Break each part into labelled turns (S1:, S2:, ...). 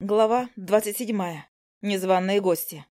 S1: Глава двадцать седьмая. Незваные гости.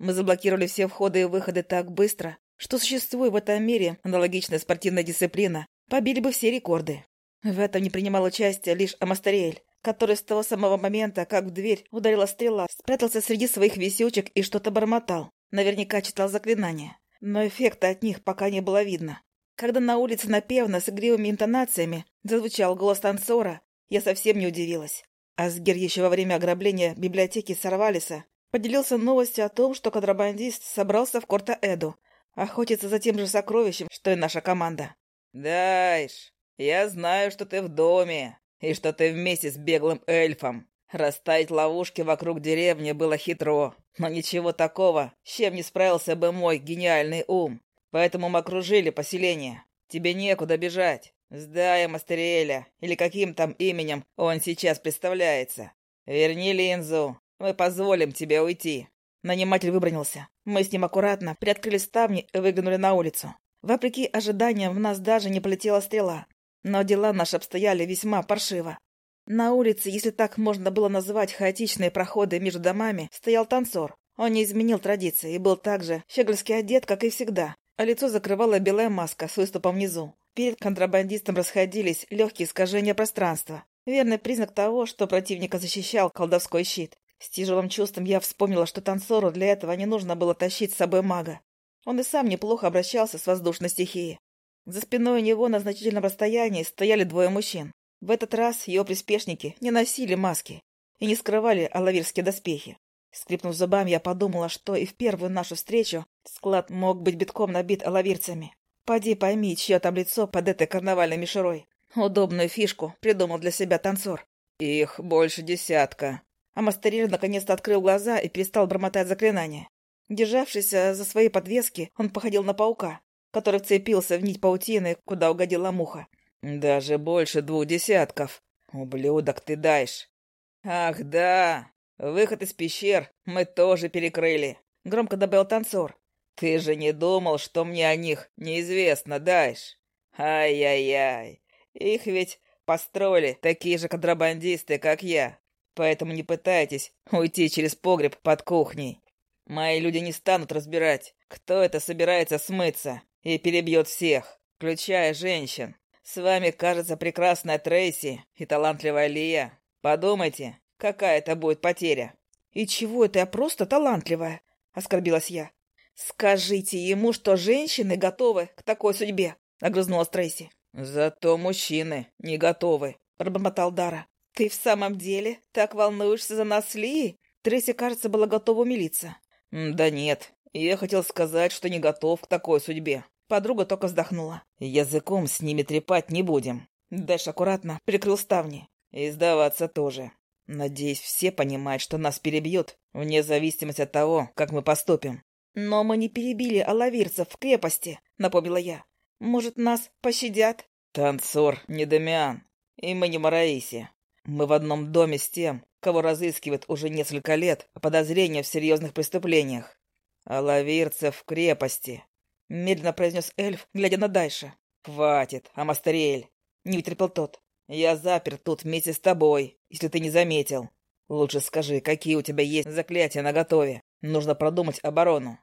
S1: Мы заблокировали все входы и выходы так быстро, что существуя в этом мире аналогичная спортивная дисциплина, побили бы все рекорды. В этом не принимал участие лишь Амастериэль, который с того самого момента, как в дверь ударила стрела, спрятался среди своих висючек и что-то бормотал. Наверняка читал заклинания, но эффекта от них пока не было видно. Когда на улице напевно с игривыми интонациями зазвучал голос танцора, я совсем не удивилась. Асгер еще во время ограбления библиотеки Сарвалиса поделился новостью о том, что контрабандист собрался в Корта-Эду, охотиться за тем же сокровищем, что и наша команда.
S2: «Дайш, я знаю, что ты в доме, и что ты вместе с беглым эльфом. Расставить ловушки вокруг деревни было хитро, но ничего такого, с чем не справился бы мой гениальный ум. Поэтому мы окружили поселение. Тебе некуда бежать. Сдай Мастериэля, или каким там именем он сейчас представляется. Верни линзу, мы позволим тебе уйти».
S1: Наниматель выбронился. Мы с ним аккуратно приоткрыли ставни и выглянули на улицу. Вопреки ожиданиям, в нас даже не полетела стрела. Но дела наши обстояли весьма паршиво. На улице, если так можно было называть хаотичные проходы между домами, стоял танцор. Он не изменил традиции и был так же щегольски одет, как и всегда, а лицо закрывала белая маска с выступом внизу. Перед контрабандистом расходились легкие искажения пространства. Верный признак того, что противника защищал колдовской щит. С тяжелым чувством я вспомнила, что танцору для этого не нужно было тащить с собой мага. Он и сам неплохо обращался с воздушной стихией. За спиной у него на значительном расстоянии стояли двое мужчин. В этот раз его приспешники не носили маски и не скрывали алавирские доспехи. Скрипнув зубами, я подумала, что и в первую нашу встречу склад мог быть битком набит алавирцами. Поди пойми, чье там лицо под этой карнавальной мишурой. Удобную фишку придумал для себя танцор.
S2: Их больше десятка.
S1: А Мастериль наконец-то открыл глаза и перестал бормотать заклинания. Державшись за свои подвески, он походил на паука, который вцепился в нить паутины, куда угодила муха.
S2: «Даже больше двух десятков. Ублюдок ты даешь. Ах, да! Выход из пещер мы тоже перекрыли», — громко добавил танцор. «Ты же не думал, что мне о них неизвестно, Дайш? Ай-яй-яй, их ведь построили такие же контрабандисты, как я, поэтому не пытайтесь уйти через погреб под кухней. Мои люди не станут разбирать, кто это собирается смыться и перебьет всех, включая женщин. С вами, кажется, прекрасная Трейси и талантливая Лия. Подумайте, какая это будет потеря».
S1: «И чего это я просто талантливая?» — оскорбилась я. «Скажите ему, что женщины готовы к такой судьбе», — огрызнулась Трейси.
S2: «Зато мужчины не готовы», —
S1: пробормотал Дара. «Ты в самом деле так волнуешься за нас, Ли?» Трейси, кажется, была готова умилиться.
S2: «Да нет, я хотел сказать, что не готов к такой судьбе».
S1: Подруга только вздохнула.
S2: «Языком с ними трепать не будем».
S1: Дэш аккуратно прикрыл ставни.
S2: «И сдаваться тоже. Надеюсь, все понимают, что нас перебьют, вне зависимости от того, как мы поступим.
S1: «Но мы не перебили алавирцев в крепости», — напомнила я. «Может, нас пощадят?»
S2: «Танцор не Дамиан, и мы не Мараиси. Мы в одном доме с тем, кого разыскивают уже несколько лет по подозрению в серьезных преступлениях. Алавирцев в крепости», — медленно произнес эльф, глядя на Дайша. «Хватит, Амастериэль!» — не вытерпел тот. «Я запер тут вместе с тобой, если ты не заметил. Лучше скажи, какие у тебя есть заклятия наготове. Нужно продумать оборону.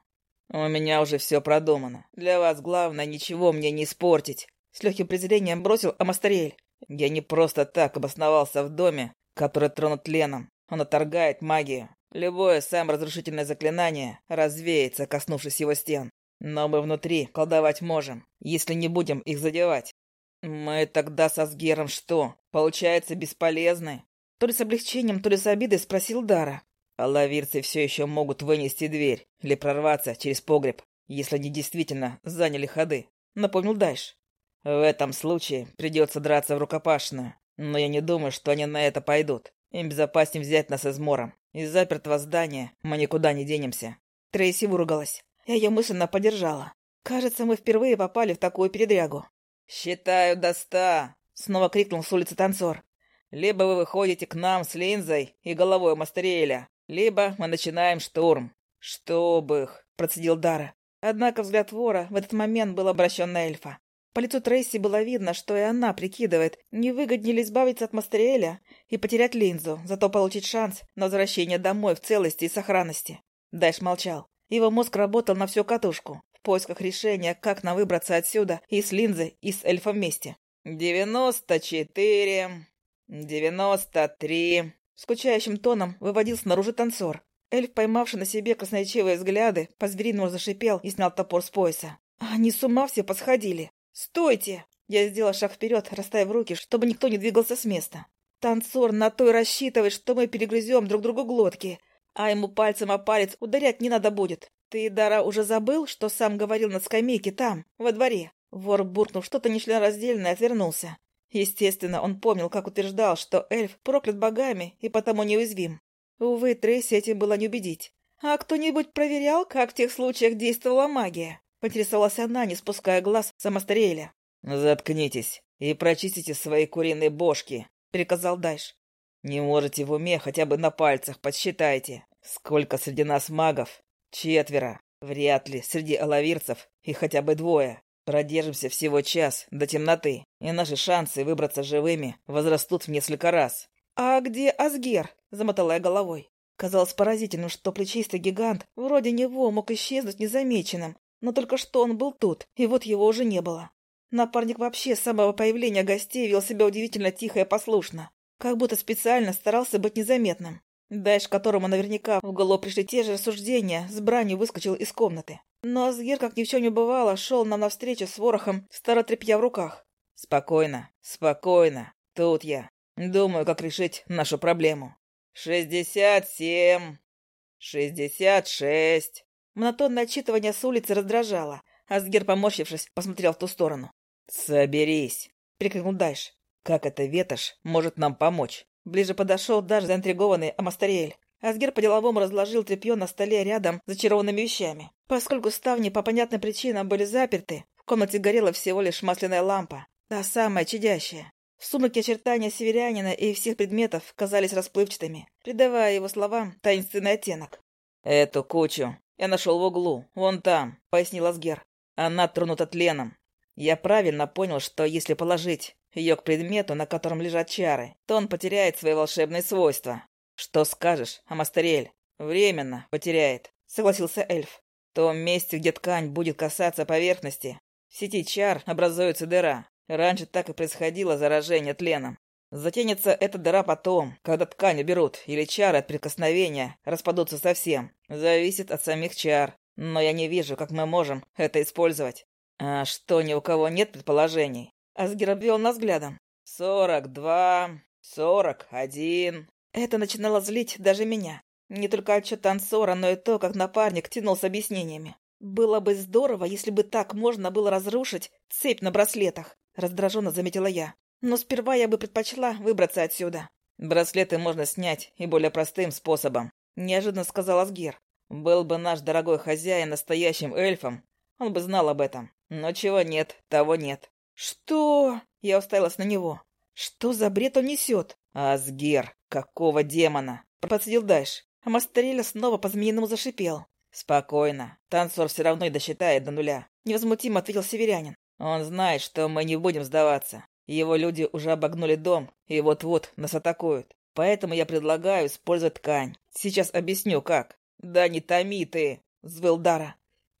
S2: У меня уже все продумано. Для вас главное ничего мне не испортить. С легким презрением бросил Амастериэль. Я не просто так обосновался в доме, который тронут тленом. Он отторгает магию. Любое самое разрушительное заклинание развеется, коснувшись его стен. Но мы внутри колдовать можем, если не будем их задевать. Мы тогда со Сгером что, получается, бесполезны?
S1: То ли с облегчением, то ли с обидой спросил Дара.
S2: А лавирцы все еще могут вынести дверь или прорваться через погреб, если они действительно заняли ходы, напомнил Дайш. В этом случае придется драться в рукопашную, но я не думаю, что они на это пойдут. Им безопаснее взять нас измором. Из запертого здания мы никуда не денемся.
S1: Трейси выругалась. Я ее мысленно поддержала. Кажется, мы впервые попали в такую передрягу.
S2: «Считаю до ста!» — снова крикнул с улицы танцор. «Либо вы выходите к нам с линзой и головой Мастериэля, либо мы начинаем штурм. Чтоб их, процедил Дара. Однако взгляд вора в этот момент был обращен на эльфа.
S1: По лицу Трейси было видно, что и она прикидывает, не выгоднее ли избавиться от Мастериэля и потерять линзу, зато получить шанс на возвращение домой в целости и сохранности. Дайш молчал. Его мозг работал на всю катушку, в поисках решения, как нам выбраться отсюда и с линзой, и с эльфом вместе. «Девяносто четыре... девяносто три...» Скучающим тоном выводил снаружи танцор. Эльф, поймавший на себе красноречивые взгляды, по-звериному зашипел и снял топор с пояса. Они с ума все посходили. «Стойте!» Я сделала шаг вперед, расставив руки, чтобы никто не двигался с места. Танцор на то и рассчитывает, что мы перегрызем друг другу глотки, а ему пальцем о палец ударять не надо будет. Ты, Дара, уже забыл, что сам говорил на скамейке там, во дворе? Вор, буркнув что-то нечленораздельное, отвернулся. Естественно, он помнил, как утверждал, что эльф проклят богами и потому неуязвим. Увы, Трейси этим было не убедить. «А кто-нибудь проверял, как в тех случаях действовала магия?» Поинтересовалась она, не спуская глаз с Амастериэля.
S2: «Заткнитесь и прочистите свои куриные бошки», — приказал Дайш. «Не можете в уме, хотя бы на пальцах подсчитайте. Сколько среди нас магов? Четверо. Вряд ли среди алавирцев и хотя бы двое. Продержимся всего час до темноты, и наши шансы выбраться живыми возрастут в несколько раз».
S1: «А где Асгер?» — замотала я головой. Казалось поразительным, что плечистый гигант вроде него мог исчезнуть незамеченным, но только что он был тут, и вот его уже не было. Напарник вообще с самого появления гостей вел себя удивительно тихо и послушно, как будто специально старался быть незаметным. Дайш, которому наверняка в голову пришли те же рассуждения, с бранью выскочил из комнаты. Но Асгер, как ни в чем не бывало, шел нам навстречу с ворохом старотряпья в руках.
S2: «Спокойно, спокойно. Тут я. Думаю, как решить нашу проблему. Шестьдесят семь. Шестьдесят шесть.
S1: Монотонное отчитывание с улицы раздражало. Асгер, поморщившись, посмотрел в ту сторону.
S2: «Соберись!» — прикрикнул Дайш. «Как эта ветошь может нам помочь?»
S1: Ближе подошел даже заинтригованный Амастериэль. Асгер по-деловому разложил тряпье на столе рядом с зачарованными вещами. Поскольку ставни по понятным причинам были заперты, в комнате горела всего лишь масляная лампа, та самая чадящая. В сумраке очертания северянина и всех предметов казались расплывчатыми, придавая его словам таинственный оттенок.
S2: «Эту кучу я нашел в углу, вон там», — пояснил Асгер. «Она тронута тленом. Я правильно понял, что если положить ее к предмету, на котором лежат чары, то он потеряет свои волшебные свойства. Что скажешь, Амастерель? Временно потеряет», — согласился эльф. «В том месте, где ткань будет касаться поверхности, в сети чар образуется дыра. Раньше так и происходило заражение тленом. Затянется эта дыра потом, когда ткань уберут, или чары от прикосновения распадутся совсем. Зависит от самих чар. Но я не вижу, как мы можем это использовать. А что, ни у кого нет предположений?
S1: Асгер обвел нас взглядом.
S2: «Сорок два, сорок один...»
S1: Это начинало злить даже меня. Не только отчет танцора, но и то, как напарник тянул с объяснениями. Было бы здорово, если бы так можно было разрушить цепь на браслетах, раздраженно заметила я. Но сперва я бы предпочла выбраться отсюда.
S2: Браслеты можно снять и более простым способом, неожиданно сказал Асгир. Был бы наш дорогой хозяин настоящим эльфом, он бы знал об этом. Но чего нет, того нет.
S1: Что? Я уставилась на него. Что за бред он несет?
S2: Асгир, какого демона?
S1: Процедил дальше. А Мастереля снова по-змеиному зашипел.
S2: «Спокойно. Танцор все равно и досчитает до нуля», —
S1: невозмутимо ответил северянин.
S2: «Он знает, что мы не будем сдаваться. Его люди уже обогнули дом и вот-вот нас атакуют. Поэтому я предлагаю использовать ткань. Сейчас объясню, как. Да не томи ты, взвыл Дара.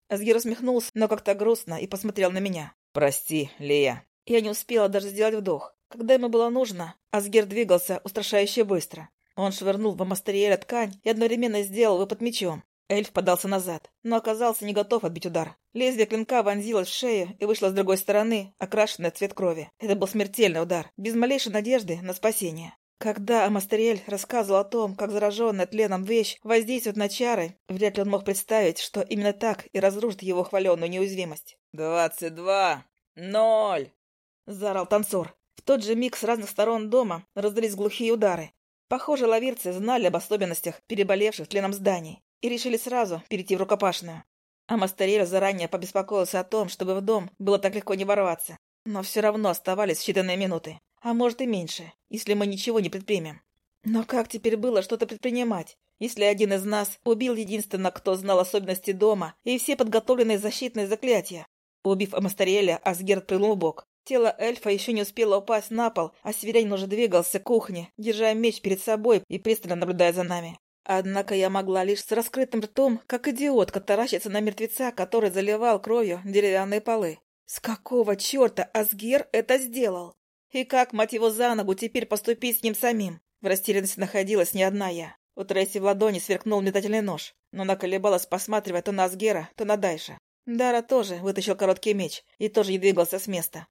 S1: Асгир усмехнулся, но как-то грустно и посмотрел на меня.
S2: Прости, Лея.
S1: Я не успела даже сделать вдох. Когда ему было нужно, Асгир двигался устрашающе быстро. Он швырнул в Амастериэля ткань и одновременно сделал выпад мечом. Эльф подался назад, но оказался не готов отбить удар. Лезвие клинка вонзилось в шею и вышло с другой стороны, окрашенное в цвет крови. Это был смертельный удар, без малейшей надежды на спасение. Когда Амастериэль рассказывал о том, как зараженная тленом вещь воздействует на чары, вряд ли он мог представить, что именно так и разрушит его хваленную неуязвимость.
S2: «Двадцать два! Ноль!»
S1: — заорал танцор. В тот же миг с разных сторон дома раздались глухие удары. Похоже, лавирцы знали об особенностях переболевших тленом зданий и решили сразу перейти в рукопашную. А Мастерель заранее побеспокоился о том, чтобы в дом было так легко не ворваться. Но все равно оставались считанные минуты. А может и меньше, если мы ничего не предпримем. Но как теперь было что-то предпринимать, если один из нас убил единственно, кто знал особенности дома и все подготовленные защитные заклятия? Убив Амастериэля, Асгер отпрыгнул в бок. Тело эльфа еще не успело упасть на пол, а северянин уже двигался к кухне, держа меч перед собой и пристально наблюдая за нами. Однако я могла лишь с раскрытым ртом, как идиотка, таращиться на мертвеца, который заливал кровью деревянные полы. С какого черта Асгер это сделал? И как, мать его, за ногу теперь поступить с ним самим? В растерянности находилась не одна я. У Трейси в ладони сверкнул метательный нож, но она колебалась, посматривая то на Асгера, то на Дайша. Дара тоже вытащил короткий меч и тоже не двигался с места.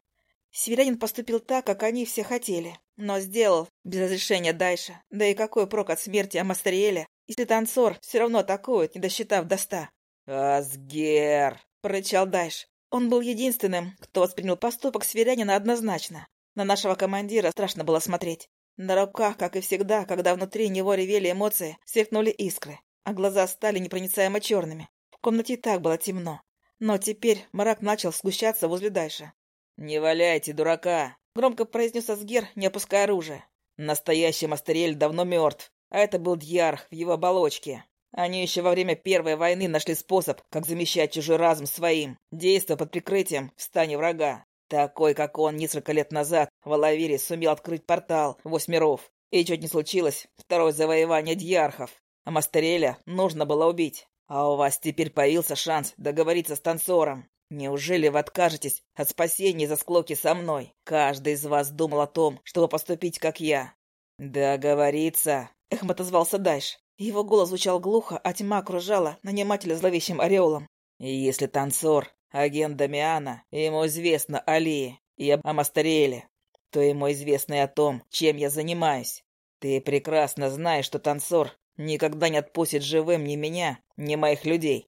S1: Северянин поступил так, как они все хотели, но сделал без разрешения Дайша. Да и какой прок от смерти Амастериэля, если танцор все равно атакует, не досчитав до ста?
S2: «Асгер!» — прорычал Дайш.
S1: Он был единственным, кто воспринял поступок северянина однозначно. На нашего командира страшно было смотреть. На руках, как и всегда, когда внутри него ревели эмоции, сверкнули искры, а глаза стали непроницаемо черными. В комнате и так было темно. Но теперь мрак начал сгущаться возле Дайша.
S2: «Не валяйте, дурака!» — громко произнес Асгер, не опуская оружие. «Настоящий Мастерель давно мертв, а это был Дьярх в его оболочке. Они еще во время Первой войны нашли способ, как замещать чужой разум своим, действуя под прикрытием в стане врага. Такой, как он, несколько лет назад в Алавире сумел открыть портал восемь миров. И чуть не случилось второе завоевание дьярхов. А Мастереля нужно было убить. А у вас теперь появился шанс договориться с танцором. Неужели вы откажетесь от спасения за склоки со мной? Каждый из вас думал о том, чтобы поступить, как я. Договориться,
S1: эхом отозвался Дайш. Его голос звучал глухо, а тьма окружала нанимателя зловещим ореолом.
S2: Если танцор Агент Дамиана, ему известно о Ли и об Амастериэле, то ему известно и о том, чем я занимаюсь. Ты прекрасно знаешь, что танцор никогда не отпустит живым ни меня, ни моих людей.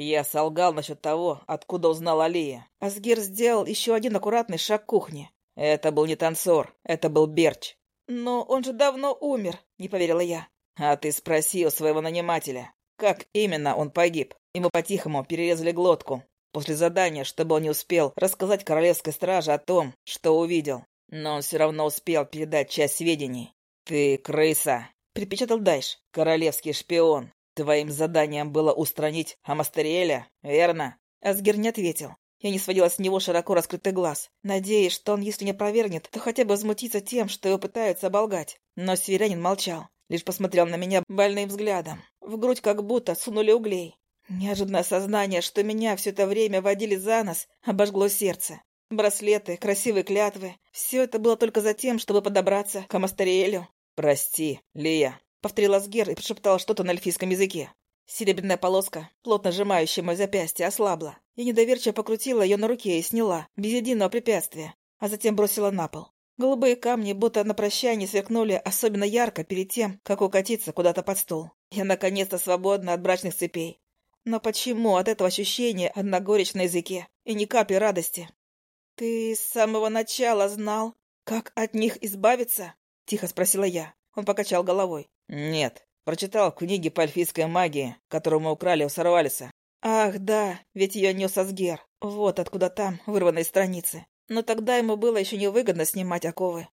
S2: Я солгал насчет того, откуда узнал Алия.
S1: Асгир сделал еще один аккуратный шаг к кухне.
S2: Это был не танцор, это был Берч.
S1: Но он же давно умер, не поверила я.
S2: А ты спроси у своего нанимателя, как именно он погиб. Ему по-тихому перерезали глотку, после задания, чтобы он не успел рассказать королевской страже о том, что увидел. Но он все равно успел передать часть сведений. «Ты крыса!» — припечатал Дайш. «Королевский шпион. Твоим заданием было устранить Амастериэля, верно?»
S1: Асгер не ответил. Я не сводила с него широко раскрытый глаз, надеясь, что он, если не опровергнет, то хотя бы возмутится тем, что его пытаются оболгать. Но северянин молчал, лишь посмотрел на меня больным взглядом. В грудь как будто сунули углей. Неожиданное сознание, что меня все это время водили за нос, обожгло сердце. Браслеты, красивые клятвы — все это было только за тем, чтобы подобраться к Амастериэлю.
S2: «Прости, Лия», —
S1: повторил Асгер и прошептал что-то на эльфийском языке. Серебряная полоска, плотно сжимающая мое запястье, ослабла. Я недоверчиво покрутила ее на руке и сняла, без единого препятствия, а затем бросила на пол. Голубые камни, будто на прощание, сверкнули особенно ярко перед тем, как укатиться куда-то под стол. Я наконец-то свободна от брачных цепей. Но почему от этого ощущения одна горечь на языке и ни капли радости? «Ты с самого начала знал, как от них избавиться?» — тихо спросила я. Он покачал головой.
S2: «Нет, прочитал в книге по эльфийской магии, которую мы украли у Сарвалиса».
S1: «Ах, да, ведь ее нес Асгер. Вот откуда там вырванные страницы. Но тогда ему было еще невыгодно снимать оковы».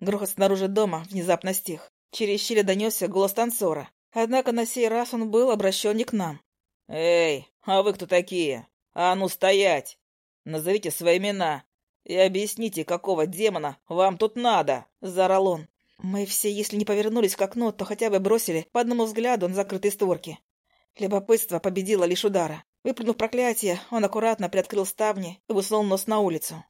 S1: Грохот снаружи дома внезапно стих. Через щели донесся голос танцора. Однако на сей раз он был обращен не к нам.
S2: «Эй, а вы кто такие? А ну стоять! Назовите свои имена и объясните, какого демона вам тут надо!» — заорал он.
S1: Мы все, если не повернулись к окну, то хотя бы бросили по одному взгляду на закрытые створки. Любопытство победило лишь удара. Выплюнув проклятие, он аккуратно приоткрыл ставни и высунул нос на улицу.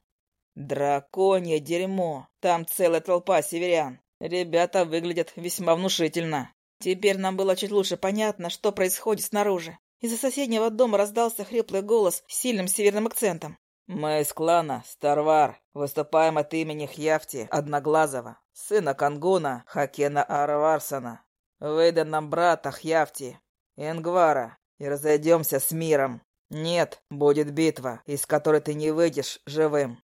S2: «Драконье дерьмо! Там целая толпа северян. Ребята выглядят весьма внушительно».
S1: Теперь нам было чуть лучше понятно, что происходит снаружи. Из-за соседнего дома раздался хриплый голос с сильным северным акцентом.
S2: «Мы из клана Старвар выступаем от имени Хьяфти Одноглазого, сына Кангуна Хакена Араварсона. Выдай нам брата Хьяфти, Ингвара, и разойдемся с миром. Нет, будет битва, из которой ты не выйдешь живым».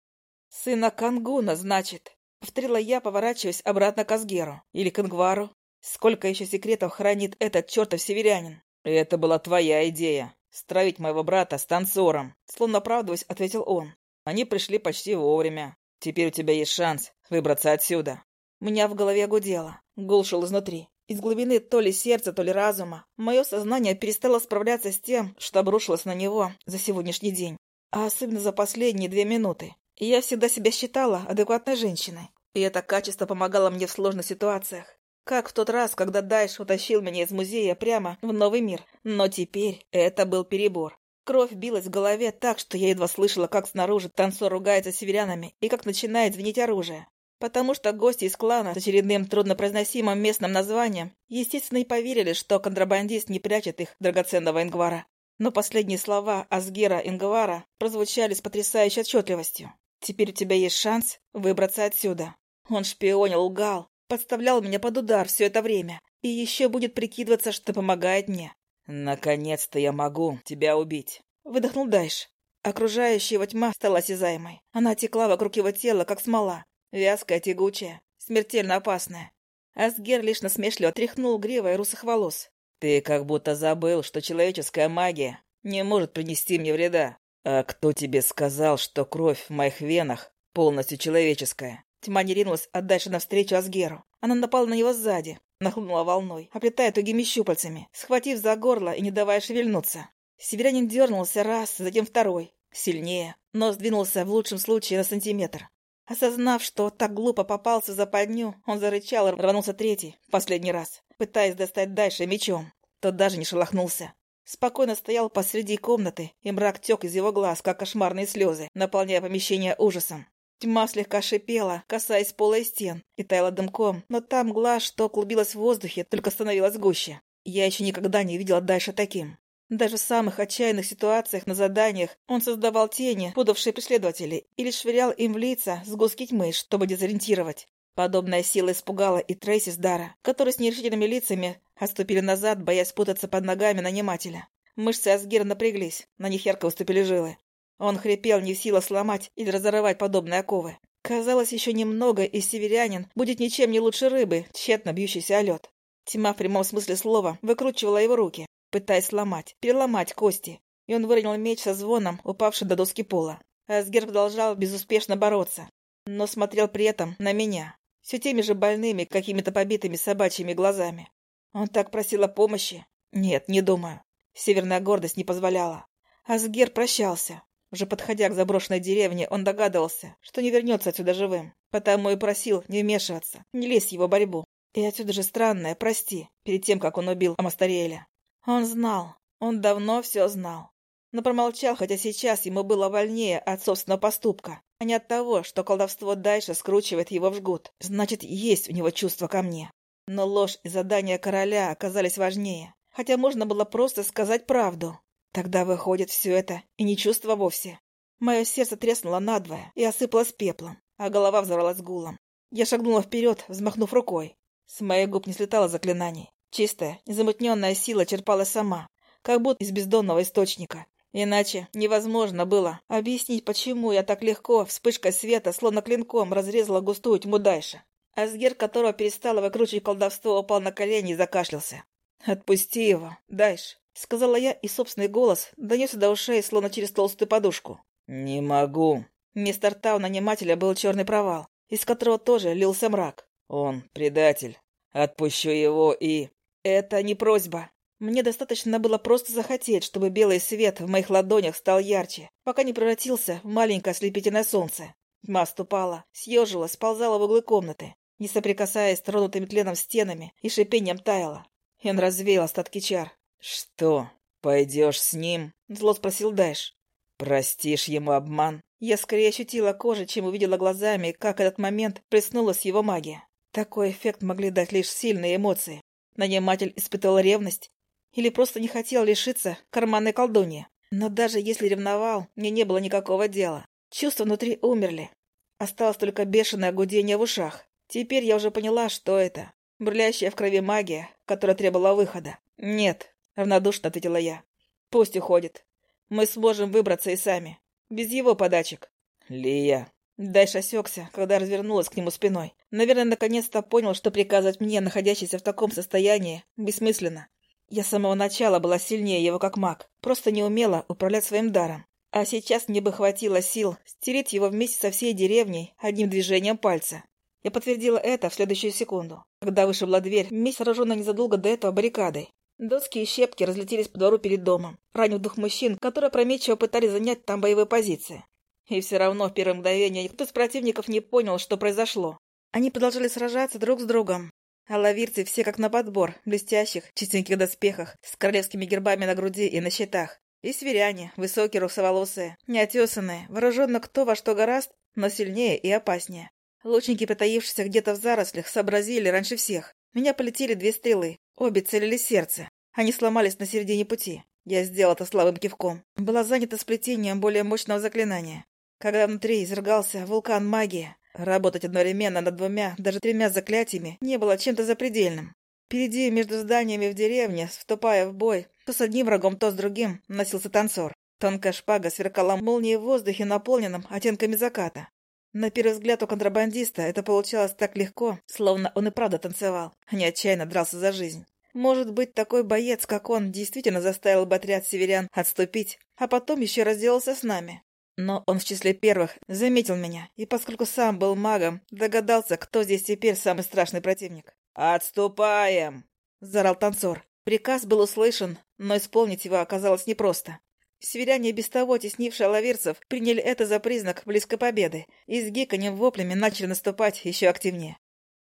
S1: «Сына Кангуна, значит?» — повторила я, поворачиваясь обратно к Асгеру. «Или к Ингвару. Сколько еще секретов хранит этот чертов северянин?»
S2: «Это была твоя идея. Стравить моего брата с танцором», — словно оправдываясь, ответил он. «Они пришли почти вовремя. Теперь у тебя есть шанс выбраться отсюда».
S1: Меня в голове гудело. Гул шел изнутри. Из глубины то ли сердца, то ли разума. Мое сознание перестало справляться с тем, что обрушилось на него за сегодняшний день. А особенно за последние две минуты. Я всегда себя считала адекватной женщиной. И это качество помогало мне в сложных ситуациях. Как в тот раз, когда Дайш утащил меня из музея прямо в новый мир. Но теперь это был перебор. Кровь билась в голове так, что я едва слышала, как снаружи танцор ругается северянами и как начинает звенеть оружие. Потому что гости из клана с очередным труднопроизносимым местным названием, естественно, и поверили, что контрабандист не прячет их драгоценного ингвара. Но последние слова Асгера Ингвара прозвучали с потрясающей отчетливостью. «Теперь у тебя есть шанс выбраться отсюда». Он шпионил, лгал, подставлял меня под удар все это время и еще будет прикидываться, что помогает мне.
S2: «Наконец-то я могу тебя убить», —
S1: выдохнул Дайш. Окружающая его тьма стала осязаемой. Она текла вокруг его тела, как смола. Вязкая, тягучая, смертельно опасная. Асгер лишь насмешливо тряхнул гривой русых волос.
S2: «Ты как будто забыл, что человеческая магия не может принести мне вреда. А кто тебе сказал, что кровь в моих венах полностью человеческая?»
S1: Тьма не ринулась а дальше навстречу Асгеру. Она напала на него сзади, нахлынула волной, оплетая тугими щупальцами, схватив за горло и не давая шевельнуться. Северянин дернулся раз, затем второй. Сильнее, но сдвинулся в лучшем случае на сантиметр. Осознав, что так глупо попался в западню, он зарычал и рванулся третий, последний раз, пытаясь достать дальше мечом. Тот даже не шелохнулся. Спокойно стоял посреди комнаты, и мрак тек из его глаз, как кошмарные слезы, наполняя помещение ужасом. Тьма слегка шипела, касаясь пола и стен, и таяла дымком, но там мгла, что клубилась в воздухе, только становилась гуще. Я еще никогда не видела дальше таким. Даже в самых отчаянных ситуациях на заданиях он создавал тени, пудавшие преследователей, или швырял им в лица сгустки тьмы, чтобы дезориентировать. Подобная сила испугала и Трейси с Дара, которые с нерешительными лицами отступили назад, боясь путаться под ногами нанимателя. Мышцы Асгира напряглись, на них ярко выступили жилы. Он хрипел, не в силах сломать или разорвать подобные оковы. Казалось, еще немного, и северянин будет ничем не лучше рыбы, тщетно бьющийся о лед. Тьма в прямом смысле слова выкручивала его руки, пытаясь сломать, переломать кости, и он выронил меч со звоном, упавший до доски пола. Асгер продолжал безуспешно бороться, но смотрел при этом на меня, все теми же больными, какими-то побитыми собачьими глазами. Он так просил о помощи. Нет, не думаю. Северная гордость не позволяла. Асгер прощался. Уже подходя к заброшенной деревне, он догадывался, что не вернется отсюда живым, потому и просил не вмешиваться, не лезть в его борьбу. И отсюда же странное «прости» перед тем, как он убил Амастариэля. Он знал, он давно все знал. Но промолчал, хотя сейчас ему было вольнее от собственного поступка, а не от того, что колдовство дальше скручивает его в жгут. Значит, есть у него чувство ко мне. Но ложь и задания короля оказались важнее, хотя можно было просто сказать правду. Тогда выходит все это и не чувство вовсе. Мое сердце треснуло надвое и осыпалось пеплом, а голова взорвалась гулом. Я шагнула вперед, взмахнув рукой. С моих губ не слетало заклинаний. Чистая, незамутненная сила черпала сама, как будто из бездонного источника. Иначе невозможно было объяснить, почему я так легко вспышкой света, словно клинком, разрезала густую тьму дальше. Асгер, которого перестало выкручивать колдовство, упал на колени и закашлялся. «Отпусти его, Дайш», — сказала я, и собственный голос донесся до ушей, словно через толстую подушку.
S2: «Не могу».
S1: Вместо рта у нанимателя был черный провал, из которого тоже лился мрак.
S2: «Он предатель. Отпущу его и...»
S1: «Это не просьба. Мне достаточно было просто захотеть, чтобы белый свет в моих ладонях стал ярче, пока не превратился в маленькое ослепительное солнце. Тьма ступала, съежилась, сползала в углы комнаты, не соприкасаясь с тронутыми тленом стенами, и шипением таяла. Он развеял остатки чар.
S2: «Что, пойдешь с ним?»
S1: — зло спросил Дайш.
S2: «Простишь ему обман?»
S1: Я скорее ощутила кожей, чем увидела глазами, как этот момент приснулась его магия. Такой эффект могли дать лишь сильные эмоции. Наниматель испытывал ревность или просто не хотел лишиться карманной колдуньи. Но даже если ревновал, мне не было никакого дела. Чувства внутри умерли. Осталось только бешеное гудение в ушах. Теперь я уже поняла, что это. Бурлящая в крови магия, которая требовала выхода. «Нет», — равнодушно ответила я. «Пусть уходит. Мы сможем выбраться и сами. Без его подачек».
S2: «Лия».
S1: Дайш осекся, когда развернулась к нему спиной. Наверное, наконец-то понял, что приказывать мне, находящейся в таком состоянии, бессмысленно. Я с самого начала была сильнее его как маг, просто не умела управлять своим даром. А сейчас мне бы хватило сил стереть его вместе со всей деревней одним движением пальца. Я подтвердила это в следующую секунду, когда вышибла дверь вместе сраженной незадолго до этого баррикадой. Доски и щепки разлетелись по двору перед домом, ранив двух мужчин, которые опрометчиво пытались занять там боевые позиции. И все равно в первое мгновение никто из противников не понял, что произошло. Они продолжали сражаться друг с другом. А лавирцы все как на подбор, блестящих, чистеньких доспехах, с королевскими гербами на груди и на щитах. И северяне, высокие, русоволосые, неотесанные, вооруженно кто во что гораст, но сильнее и опаснее. Лучники, притаившиеся где-то в зарослях, сообразили раньше всех. Меня полетели две стрелы, обе целили сердце. Они сломались на середине пути. Я сделал это слабым кивком. Была занята сплетением более мощного заклинания. Когда внутри изрыгался вулкан магии, работать одновременно над двумя, даже тремя заклятиями не было чем-то запредельным. Впереди, между зданиями в деревне, вступая в бой, то с одним врагом, то с другим, носился танцор. Тонкая шпага сверкала молнией в воздухе, наполненном оттенками заката. На первый взгляд у контрабандиста это получалось так легко, словно он и правда танцевал, а не отчаянно дрался за жизнь. Может быть, такой боец, как он, действительно заставил бы отряд северян отступить, а потом еще разделался с нами. Но он в числе первых заметил меня, и поскольку сам был магом, догадался, кто здесь теперь самый страшный противник.
S2: «Отступаем!»
S1: — заорал танцор. Приказ был услышан, но исполнить его оказалось непросто. Северяне, без того теснившие лаверцев, приняли это за признак близкой победы и с гиканьем воплями начали наступать еще активнее.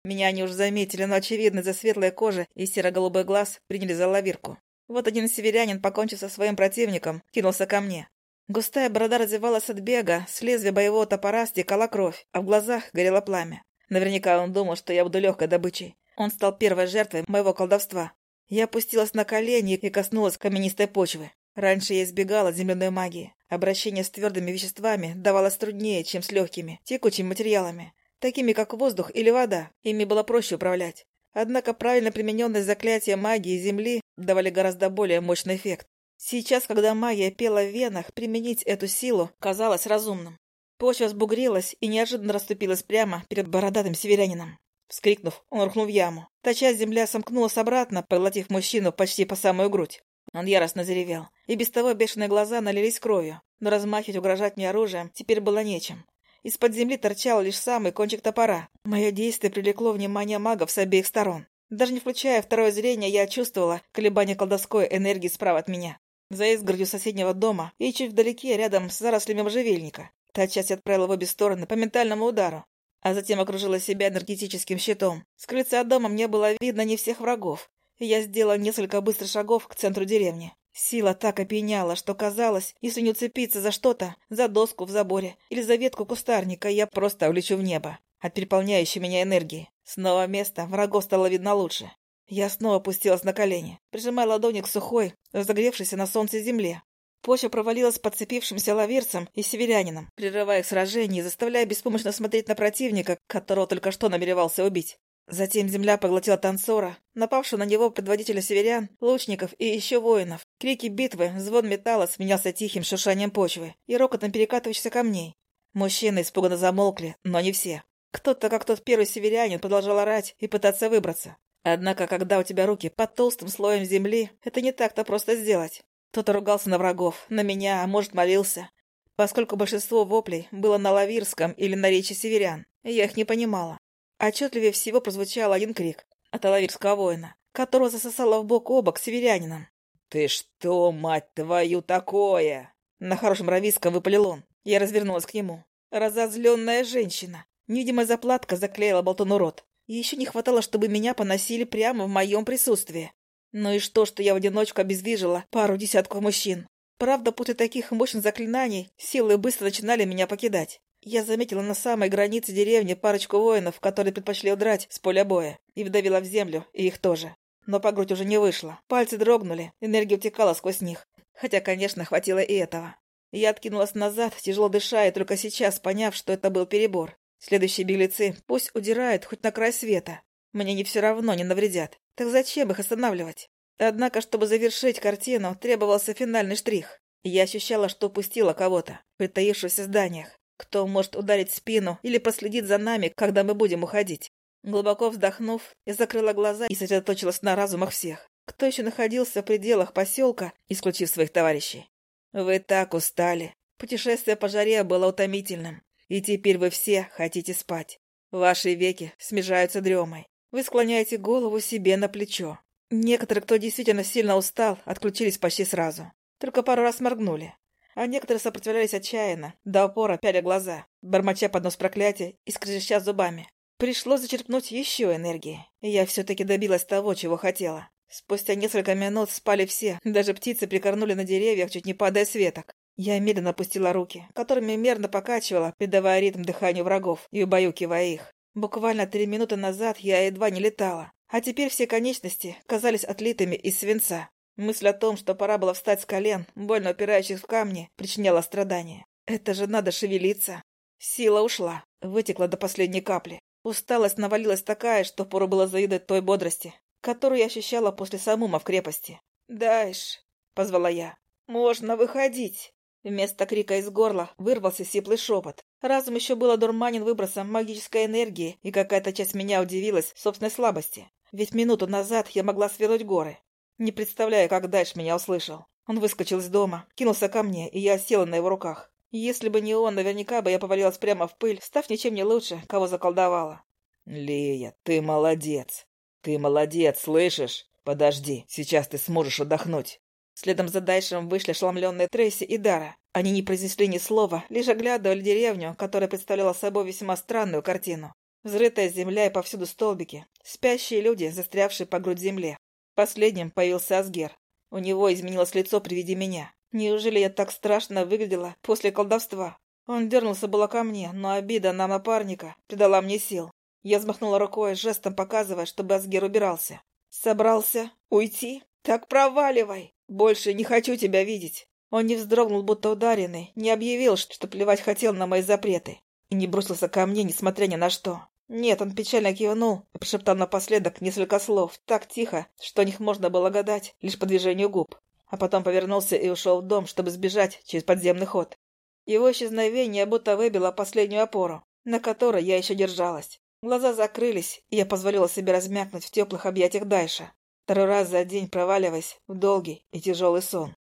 S1: Меня они уже заметили, но, очевидно, за светлой кожи и серо-голубой глаз приняли за лавирку. Вот один северянин, покончив со своим противником, кинулся ко мне. Густая борода развивалась от бега, с лезвия боевого топора стекала кровь, а в глазах горело пламя. Наверняка он думал, что я буду легкой добычей. Он стал первой жертвой моего колдовства. Я опустилась на колени и коснулась каменистой почвы. Раньше я избегала земляной магии. Обращение с твердыми веществами давалось труднее, чем с легкими, текучими материалами, такими как воздух или вода. Ими было проще управлять. Однако правильно примененные заклятия магии Земли давали гораздо более мощный эффект. Сейчас, когда магия пела в венах, применить эту силу казалось разумным. Почва сбугрилась и неожиданно расступилась прямо перед бородатым северянином. Вскрикнув, он рухнул в яму. Та часть земля сомкнулась обратно, поглотив мужчину почти по самую грудь. Он яростно заревел, и без того бешеные глаза налились кровью, но размахивать угрожать мне оружием теперь было нечем. Из-под земли торчал лишь самый кончик топора. Мое действие привлекло внимание магов с обеих сторон. Даже не включая второе зрение, я чувствовала колебания колдовской энергии справа от меня. За изгородью соседнего дома и чуть вдалеке, рядом с зарослями можжевельника. Та часть отправила в обе стороны по ментальному удару, а затем окружила себя энергетическим щитом. С крыльца дома мне было видно не всех врагов, я сделала несколько быстрых шагов к центру деревни. Сила так опьяняла, что казалось, если не уцепиться за что-то, за доску в заборе или за ветку кустарника, я просто улечу в небо от переполняющей меня энергии. Снова место врагов стало видно лучше. Я снова опустилась на колени, прижимая ладони к сухой, разогревшейся на солнце земле. Почва провалилась подцепившимся лаверцем и северянином, прерывая их сражение и заставляя беспомощно смотреть на противника, которого только что намеревался убить. Затем земля поглотила танцора, напавшего на него предводителя северян, лучников и еще воинов. Крики битвы, звон металла сменялся тихим шуршанием почвы и рокотом перекатывающихся камней. Мужчины испуганно замолкли, но не все. Кто-то, как тот первый северянин, продолжал орать и пытаться выбраться. Однако, когда у тебя руки под толстым слоем земли, это не так-то просто сделать. Кто-то ругался на врагов, на меня, а может, молился. Поскольку большинство воплей было на лавирском или на речи северян, я их не понимала. Отчетливее всего прозвучал один крик от алавирского воина, которого засосало в бок оба к северянинам.
S2: «Ты что, мать твою, такое?»
S1: На хорошем равийском выпалил он. Я развернулась к нему. Разозленная женщина. Невидимая заплатка заклеила болтуну рот. И еще не хватало, чтобы меня поносили прямо в моем присутствии. Ну и что, что я в одиночку обездвижила пару десятков мужчин? Правда, после таких мощных заклинаний силы быстро начинали меня покидать. Я заметила на самой границе деревни парочку воинов, которые предпочли удрать с поля боя, и вдавила в землю, и их тоже. Но по грудь уже не вышло. Пальцы дрогнули, энергия утекала сквозь них. Хотя, конечно, хватило и этого. Я откинулась назад, тяжело дыша, и только сейчас поняв, что это был перебор. Следующие беглецы пусть удирают хоть на край света. Мне не все равно не навредят. Так зачем их останавливать? Однако, чтобы завершить картину, требовался финальный штрих. Я ощущала, что упустила кого-то, притаившегося в зданиях. Кто может ударить спину или последить за нами, когда мы будем уходить? Глубоко вздохнув, я закрыла глаза и сосредоточилась на разумах всех, кто еще находился в пределах поселка, исключив своих товарищей. Вы так устали. Путешествие по жаре было утомительным. И теперь вы все хотите спать. Ваши веки смежаются дремой. Вы склоняете голову себе на плечо. Некоторые, кто действительно сильно устал, отключились почти сразу. Только пару раз моргнули. А некоторые сопротивлялись отчаянно, до опора пяля глаза, бормоча под нос проклятия и скрежеща зубами. Пришлось зачерпнуть еще энергии, и я все-таки добилась того, чего хотела. Спустя несколько минут спали все, даже птицы прикорнули на деревьях, чуть не падая с веток. Я медленно опустила руки, которыми мерно покачивала, придавая ритм дыханию врагов и убаюкивая их. Буквально три минуты назад я едва не летала, а теперь все конечности казались отлитыми из свинца. Мысль о том, что пора было встать с колен, больно упирающих в камни, причиняла страдания. Это же надо шевелиться. Сила ушла, вытекла до последней капли. Усталость навалилась такая, что пору было заедать той бодрости, которую я ощущала после самума в крепости. «Дайш!» — позвала я. «Можно выходить!» Вместо крика из горла вырвался сиплый шепот. Разум еще был одурманен выбросом магической энергии, и какая-то часть меня удивилась собственной слабости. Ведь минуту назад я могла свернуть горы. Не представляю, как Дайш меня услышал. Он выскочил из дома, кинулся ко мне, и я села на его руках. Если бы не он, наверняка бы я повалилась прямо в пыль, став ничем не лучше, кого заколдовала.
S2: «Лея, ты молодец!» «Ты молодец, слышишь? Подожди, сейчас ты сможешь отдохнуть».
S1: Следом за Дайшем вышли ошеломленные Трейси и Дара. Они не произнесли ни слова, лишь оглядывали деревню, которая представляла собой весьма странную картину. Взрытая земля и повсюду столбики. Спящие люди, застрявшие по грудь земле. Последним появился Асгер. У него изменилось лицо при виде меня. Неужели я так страшно выглядела после колдовства? Он дернулся было ко мне, но обида на напарника придала мне сил. Я взмахнула рукой, жестом показывая, чтобы Асгер убирался. «Собрался? Уйти? Так проваливай! Больше не хочу тебя видеть!» Он не вздрогнул, будто ударенный, не объявил, что плевать хотел на мои запреты, и не бросился ко мне, несмотря ни на что. Нет, он печально кивнул и прошептал напоследок несколько слов, так тихо, что о них можно было гадать лишь по движению губ, а потом повернулся и ушел в дом, чтобы сбежать через подземный ход. Его исчезновение будто выбило последнюю опору, на которой я еще держалась. Глаза закрылись, и я позволила себе размякнуть в теплых объятиях Дайша, второй раз за день проваливаясь в долгий и тяжелый сон.